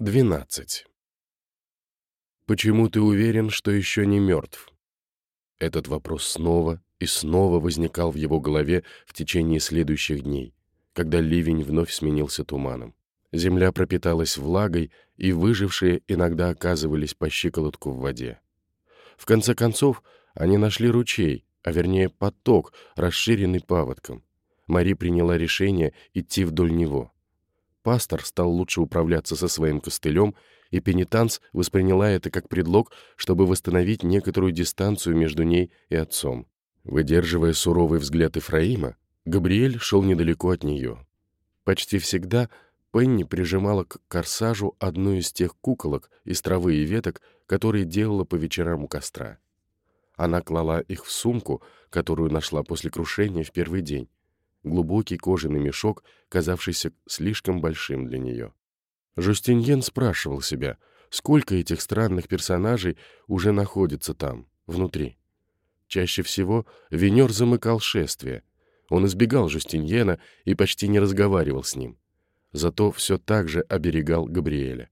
12. Почему ты уверен, что еще не мертв? Этот вопрос снова и снова возникал в его голове в течение следующих дней, когда ливень вновь сменился туманом. Земля пропиталась влагой, и выжившие иногда оказывались по щиколотку в воде. В конце концов, они нашли ручей, а вернее поток, расширенный паводком. Мари приняла решение идти вдоль него — Пастор стал лучше управляться со своим костылем, и пенитанс восприняла это как предлог, чтобы восстановить некоторую дистанцию между ней и отцом. Выдерживая суровый взгляд Ефраима, Габриэль шел недалеко от нее. Почти всегда Пенни прижимала к корсажу одну из тех куколок из травы и веток, которые делала по вечерам у костра. Она клала их в сумку, которую нашла после крушения в первый день, глубокий кожаный мешок, казавшийся слишком большим для нее. Жустиньен спрашивал себя, сколько этих странных персонажей уже находится там, внутри. Чаще всего Венер замыкал шествие. Он избегал Жустиньена и почти не разговаривал с ним. Зато все так же оберегал Габриэля.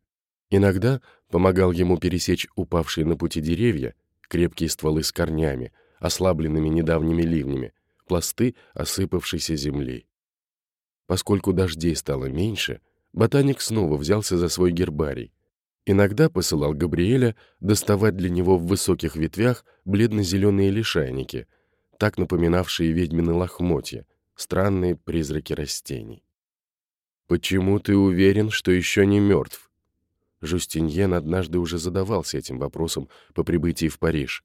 Иногда помогал ему пересечь упавшие на пути деревья, крепкие стволы с корнями, ослабленными недавними ливнями, пласты осыпавшейся земли. Поскольку дождей стало меньше, ботаник снова взялся за свой гербарий. Иногда посылал Габриэля доставать для него в высоких ветвях бледно-зеленые лишайники, так напоминавшие ведьмины лохмотья, странные призраки растений. «Почему ты уверен, что еще не мертв?» Жустиньен однажды уже задавался этим вопросом по прибытии в Париж.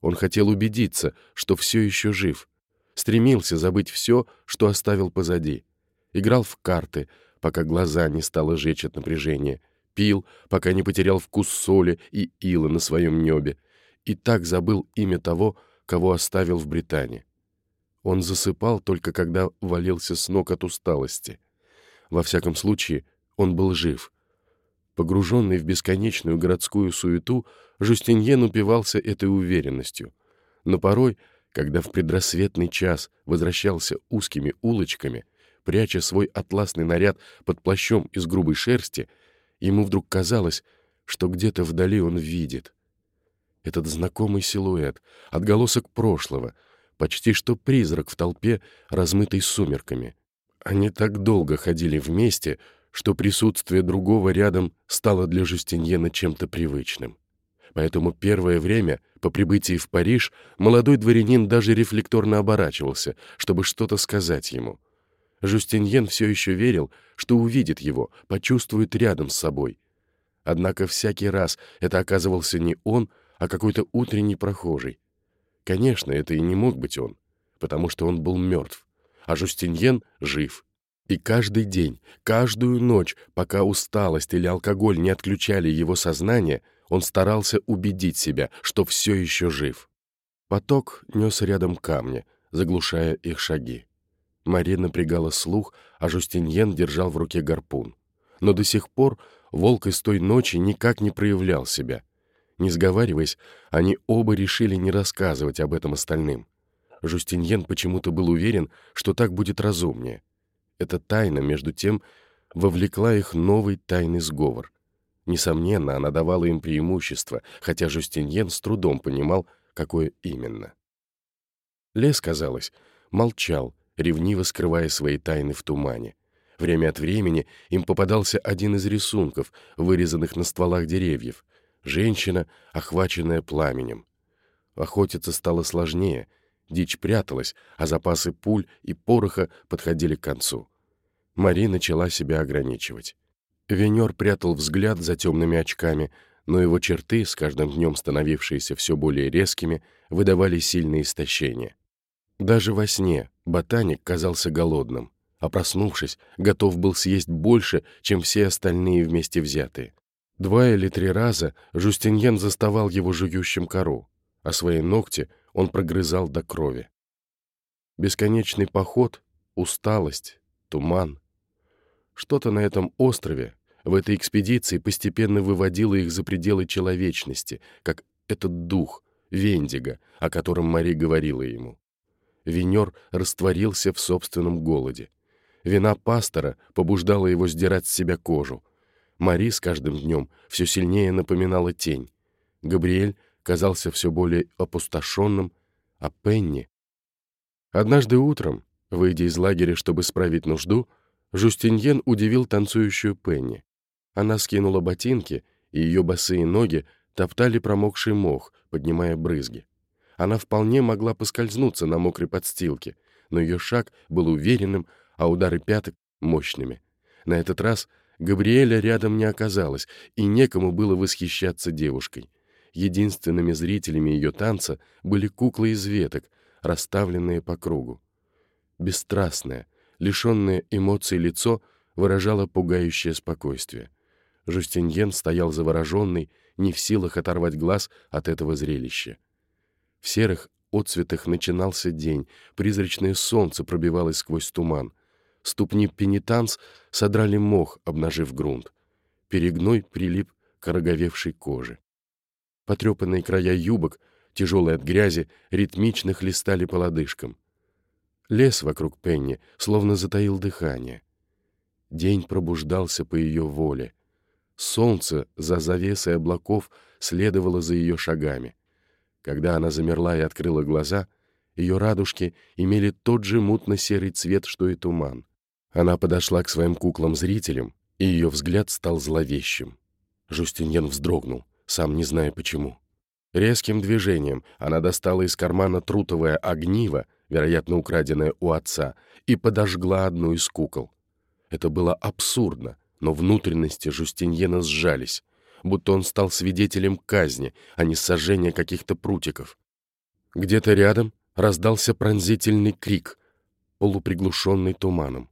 Он хотел убедиться, что все еще жив, стремился забыть все, что оставил позади. Играл в карты, пока глаза не стало жечь от напряжения, пил, пока не потерял вкус соли и ила на своем небе, и так забыл имя того, кого оставил в Британии. Он засыпал только когда валился с ног от усталости. Во всяком случае, он был жив. Погруженный в бесконечную городскую суету, Жустиньен упивался этой уверенностью. Но порой когда в предрассветный час возвращался узкими улочками, пряча свой атласный наряд под плащом из грубой шерсти, ему вдруг казалось, что где-то вдали он видит. Этот знакомый силуэт, отголосок прошлого, почти что призрак в толпе, размытой сумерками. Они так долго ходили вместе, что присутствие другого рядом стало для Жустиньена чем-то привычным. Поэтому первое время, по прибытии в Париж, молодой дворянин даже рефлекторно оборачивался, чтобы что-то сказать ему. Жустиньен все еще верил, что увидит его, почувствует рядом с собой. Однако всякий раз это оказывался не он, а какой-то утренний прохожий. Конечно, это и не мог быть он, потому что он был мертв, а Жустиньен жив. И каждый день, каждую ночь, пока усталость или алкоголь не отключали его сознание, он старался убедить себя, что все еще жив. Поток нес рядом камни, заглушая их шаги. Мария напрягала слух, а Жустиньен держал в руке гарпун. Но до сих пор волк из той ночи никак не проявлял себя. Не сговариваясь, они оба решили не рассказывать об этом остальным. Жустиньен почему-то был уверен, что так будет разумнее. Эта тайна, между тем, вовлекла их новый тайный сговор. Несомненно, она давала им преимущество, хотя Жустиньен с трудом понимал, какое именно. Лес, казалось, молчал, ревниво скрывая свои тайны в тумане. Время от времени им попадался один из рисунков, вырезанных на стволах деревьев. Женщина, охваченная пламенем. Охотиться стало сложнее, дичь пряталась, а запасы пуль и пороха подходили к концу. Мари начала себя ограничивать. Венер прятал взгляд за темными очками, но его черты, с каждым днем становившиеся все более резкими, выдавали сильное истощение. Даже во сне ботаник казался голодным, а проснувшись, готов был съесть больше, чем все остальные вместе взятые. Два или три раза Жустиньен заставал его жующим кору, а свои ногти он прогрызал до крови. Бесконечный поход, усталость, туман — что-то на этом острове, в этой экспедиции постепенно выводило их за пределы человечности, как этот дух, Вендиго, о котором Мари говорила ему. Венер растворился в собственном голоде. Вина пастора побуждала его сдирать с себя кожу. Мари с каждым днем все сильнее напоминала тень. Габриэль казался все более опустошенным, а Пенни... Однажды утром, выйдя из лагеря, чтобы справить нужду, Жустиньен удивил танцующую Пенни. Она скинула ботинки, и ее босые ноги топтали промокший мох, поднимая брызги. Она вполне могла поскользнуться на мокрой подстилке, но ее шаг был уверенным, а удары пяток — мощными. На этот раз Габриэля рядом не оказалось, и некому было восхищаться девушкой. Единственными зрителями ее танца были куклы из веток, расставленные по кругу. Бесстрастное, лишенное эмоций лицо выражало пугающее спокойствие. Жустиньен стоял завороженный, не в силах оторвать глаз от этого зрелища. В серых отцветах начинался день, призрачное солнце пробивалось сквозь туман. Ступни пенитанс содрали мох, обнажив грунт. Перегной прилип к ороговевшей коже. Потрепанные края юбок, тяжелые от грязи, ритмично хлестали по лодыжкам. Лес вокруг Пенни словно затаил дыхание. День пробуждался по ее воле. Солнце за завесой облаков следовало за ее шагами. Когда она замерла и открыла глаза, ее радужки имели тот же мутно-серый цвет, что и туман. Она подошла к своим куклам-зрителям, и ее взгляд стал зловещим. Жустиньен вздрогнул, сам не зная почему. Резким движением она достала из кармана трутовое огниво, вероятно, украденное у отца, и подожгла одну из кукол. Это было абсурдно, но внутренности Жустиньена сжались, будто он стал свидетелем казни, а не сожжения каких-то прутиков. Где-то рядом раздался пронзительный крик, полуприглушенный туманом.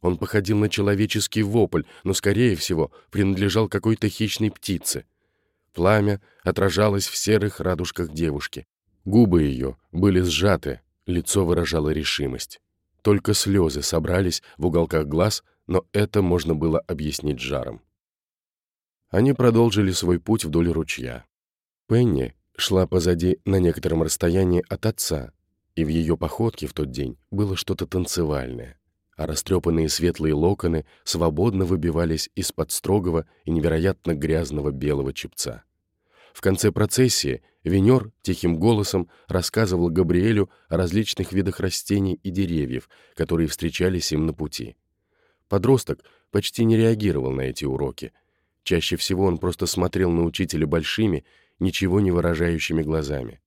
Он походил на человеческий вопль, но, скорее всего, принадлежал какой-то хищной птице. Пламя отражалось в серых радужках девушки. Губы ее были сжаты, лицо выражало решимость. Только слезы собрались в уголках глаз, но это можно было объяснить жаром. Они продолжили свой путь вдоль ручья. Пенни шла позади на некотором расстоянии от отца, и в ее походке в тот день было что-то танцевальное а растрепанные светлые локоны свободно выбивались из-под строгого и невероятно грязного белого чепца. В конце процессии Венер тихим голосом рассказывал Габриэлю о различных видах растений и деревьев, которые встречались им на пути. Подросток почти не реагировал на эти уроки. Чаще всего он просто смотрел на учителя большими, ничего не выражающими глазами.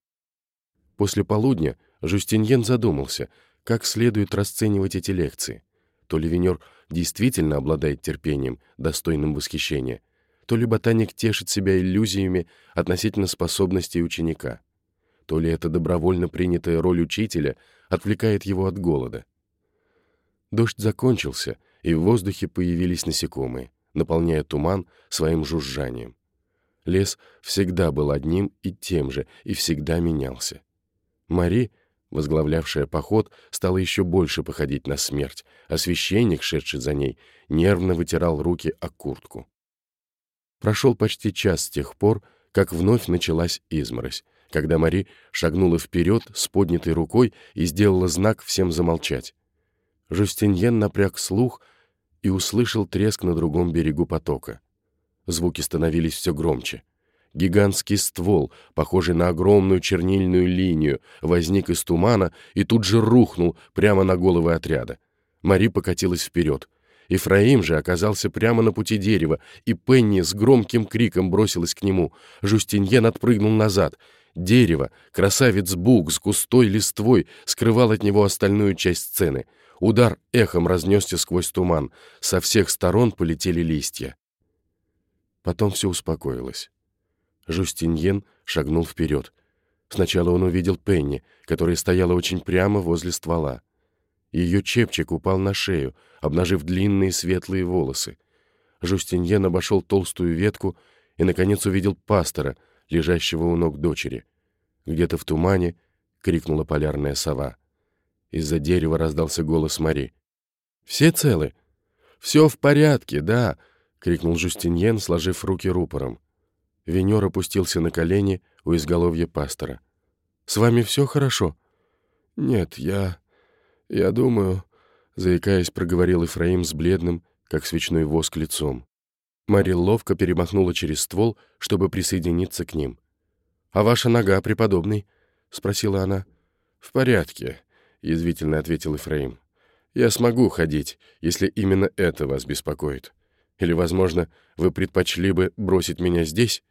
После полудня Жустиньен задумался — как следует расценивать эти лекции. То ли Венер действительно обладает терпением, достойным восхищения, то ли ботаник тешит себя иллюзиями относительно способностей ученика, то ли эта добровольно принятая роль учителя отвлекает его от голода. Дождь закончился, и в воздухе появились насекомые, наполняя туман своим жужжанием. Лес всегда был одним и тем же, и всегда менялся. Мари возглавлявшая поход, стала еще больше походить на смерть, а священник, шедший за ней, нервно вытирал руки о куртку. Прошел почти час с тех пор, как вновь началась изморозь, когда Мари шагнула вперед с поднятой рукой и сделала знак всем замолчать. Жустиньен напряг слух и услышал треск на другом берегу потока. Звуки становились все громче. Гигантский ствол, похожий на огромную чернильную линию, возник из тумана и тут же рухнул прямо на головы отряда. Мари покатилась вперед. Ифраим же оказался прямо на пути дерева, и Пенни с громким криком бросилась к нему. Жустиньен отпрыгнул назад. Дерево, красавец Бук с густой листвой, скрывал от него остальную часть сцены. Удар эхом разнесся сквозь туман. Со всех сторон полетели листья. Потом все успокоилось. Жустиньен шагнул вперед. Сначала он увидел Пенни, которая стояла очень прямо возле ствола. Ее чепчик упал на шею, обнажив длинные светлые волосы. Жустиньен обошел толстую ветку и, наконец, увидел пастора, лежащего у ног дочери. Где-то в тумане крикнула полярная сова. Из-за дерева раздался голос Мари. «Все целы?» «Все в порядке, да!» — крикнул Жустиньен, сложив руки рупором. Венер опустился на колени у изголовья пастора. «С вами все хорошо?» «Нет, я... я думаю...» Заикаясь, проговорил Ифраим с бледным, как свечной воск, лицом. Мари ловко перемахнула через ствол, чтобы присоединиться к ним. «А ваша нога, преподобный?» — спросила она. «В порядке», — язвительно ответил Ефраим. «Я смогу ходить, если именно это вас беспокоит. Или, возможно, вы предпочли бы бросить меня здесь?»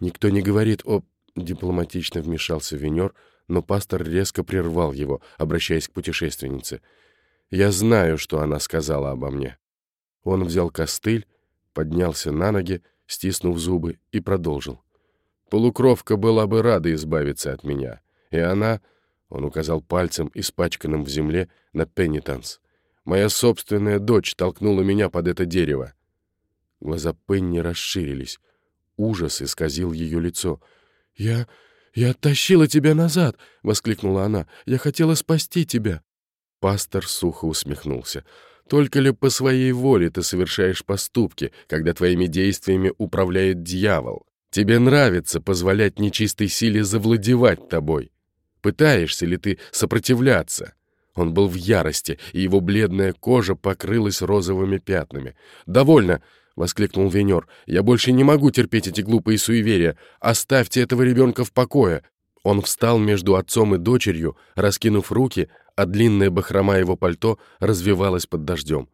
«Никто не говорит о...» — дипломатично вмешался Венер, но пастор резко прервал его, обращаясь к путешественнице. «Я знаю, что она сказала обо мне». Он взял костыль, поднялся на ноги, стиснув зубы, и продолжил. «Полукровка была бы рада избавиться от меня, и она...» Он указал пальцем, испачканным в земле, на Пеннитанс. «Моя собственная дочь толкнула меня под это дерево». Глаза Пенни расширились. Ужас исказил ее лицо. «Я... я оттащила тебя назад!» — воскликнула она. «Я хотела спасти тебя!» Пастор сухо усмехнулся. «Только ли по своей воле ты совершаешь поступки, когда твоими действиями управляет дьявол? Тебе нравится позволять нечистой силе завладевать тобой. Пытаешься ли ты сопротивляться?» Он был в ярости, и его бледная кожа покрылась розовыми пятнами. «Довольно!» — воскликнул Венер. «Я больше не могу терпеть эти глупые суеверия. Оставьте этого ребенка в покое!» Он встал между отцом и дочерью, раскинув руки, а длинная бахрома его пальто развивалась под дождем.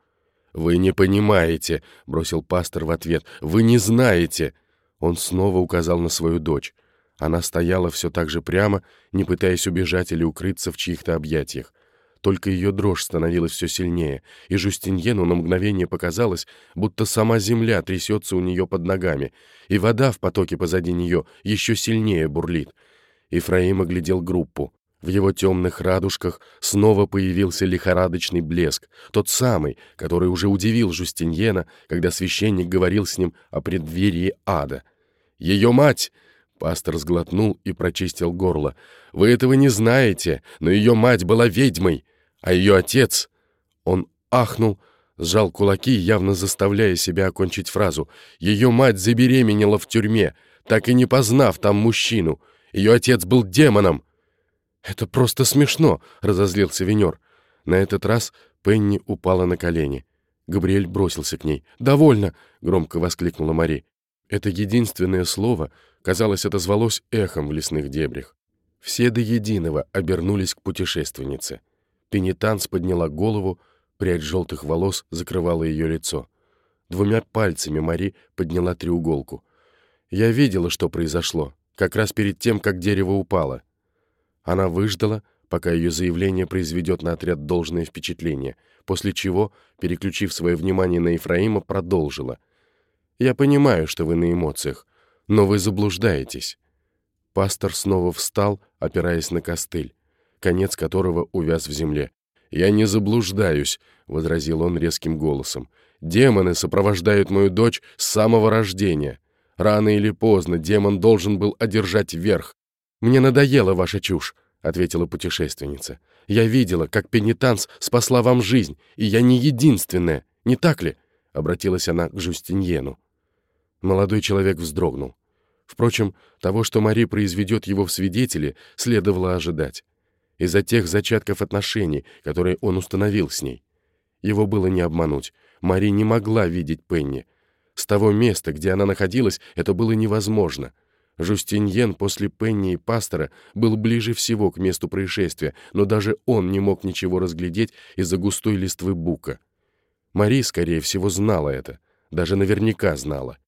«Вы не понимаете», — бросил пастор в ответ. «Вы не знаете!» Он снова указал на свою дочь. Она стояла все так же прямо, не пытаясь убежать или укрыться в чьих-то объятиях. Только ее дрожь становилась все сильнее, и Жустиньену на мгновение показалось, будто сама земля трясется у нее под ногами, и вода в потоке позади нее еще сильнее бурлит. Ифраим оглядел группу. В его темных радужках снова появился лихорадочный блеск, тот самый, который уже удивил Жустиньена, когда священник говорил с ним о преддверии ада. «Ее мать!» Пастор сглотнул и прочистил горло. «Вы этого не знаете, но ее мать была ведьмой, а ее отец...» Он ахнул, сжал кулаки, явно заставляя себя окончить фразу. «Ее мать забеременела в тюрьме, так и не познав там мужчину. Ее отец был демоном!» «Это просто смешно!» — разозлился Венер. На этот раз Пенни упала на колени. Габриэль бросился к ней. «Довольно!» — громко воскликнула Мари. Это единственное слово, казалось, отозвалось эхом в лесных дебрях. Все до единого обернулись к путешественнице. Пенитанс подняла голову, прядь желтых волос закрывала ее лицо. Двумя пальцами Мари подняла треуголку. «Я видела, что произошло, как раз перед тем, как дерево упало. Она выждала, пока ее заявление произведет на отряд должное впечатление, после чего, переключив свое внимание на Ефраима, продолжила. «Я понимаю, что вы на эмоциях, но вы заблуждаетесь». Пастор снова встал, опираясь на костыль, конец которого увяз в земле. «Я не заблуждаюсь», — возразил он резким голосом. «Демоны сопровождают мою дочь с самого рождения. Рано или поздно демон должен был одержать верх, «Мне надоела ваша чушь», — ответила путешественница. «Я видела, как пенитанс спасла вам жизнь, и я не единственная, не так ли?» — обратилась она к Жустиньену. Молодой человек вздрогнул. Впрочем, того, что Мари произведет его в свидетели, следовало ожидать. Из-за тех зачатков отношений, которые он установил с ней. Его было не обмануть. Мари не могла видеть Пенни. С того места, где она находилась, это было невозможно — Жустиньен после Пенни и Пастора был ближе всего к месту происшествия, но даже он не мог ничего разглядеть из-за густой листвы бука. Мари, скорее всего, знала это, даже наверняка знала.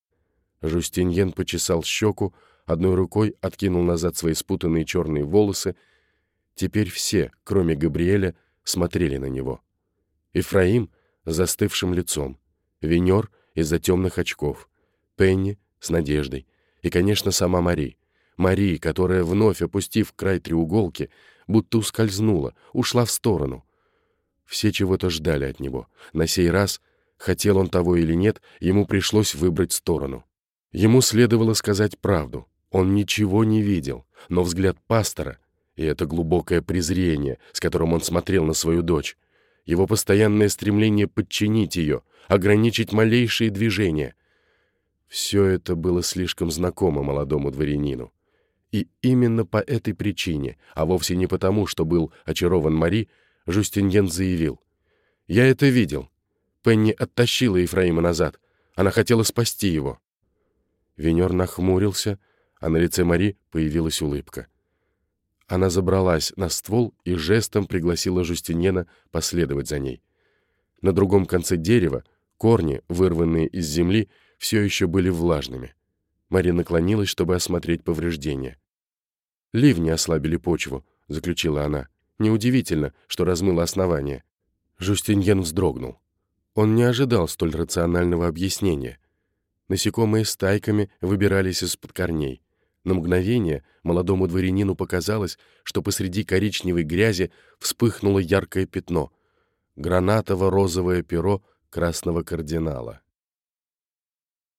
Жустиньен почесал щеку, одной рукой откинул назад свои спутанные черные волосы. Теперь все, кроме Габриэля, смотрели на него. Ифраим с застывшим лицом, Венер из-за темных очков, Пенни с надеждой, и, конечно, сама Мари. Мари, которая, вновь опустив край треуголки, будто ускользнула, ушла в сторону. Все чего-то ждали от него. На сей раз, хотел он того или нет, ему пришлось выбрать сторону. Ему следовало сказать правду. Он ничего не видел, но взгляд пастора и это глубокое презрение, с которым он смотрел на свою дочь, его постоянное стремление подчинить ее, ограничить малейшие движения — все это было слишком знакомо молодому дворянину. И именно по этой причине, а вовсе не потому, что был очарован Мари, Жустиньен заявил. «Я это видел. Пенни оттащила Ефраима назад. Она хотела спасти его. Венер нахмурился, а на лице Мари появилась улыбка. Она забралась на ствол и жестом пригласила Жустиньена последовать за ней. На другом конце дерева корни, вырванные из земли, все еще были влажными. Мари наклонилась, чтобы осмотреть повреждения. «Ливни ослабили почву», — заключила она. «Неудивительно, что размыло основание». Жустиньен вздрогнул. Он не ожидал столь рационального объяснения. Насекомые стайками выбирались из-под корней. На мгновение молодому дворянину показалось, что посреди коричневой грязи вспыхнуло яркое пятно — гранатово-розовое перо красного кардинала.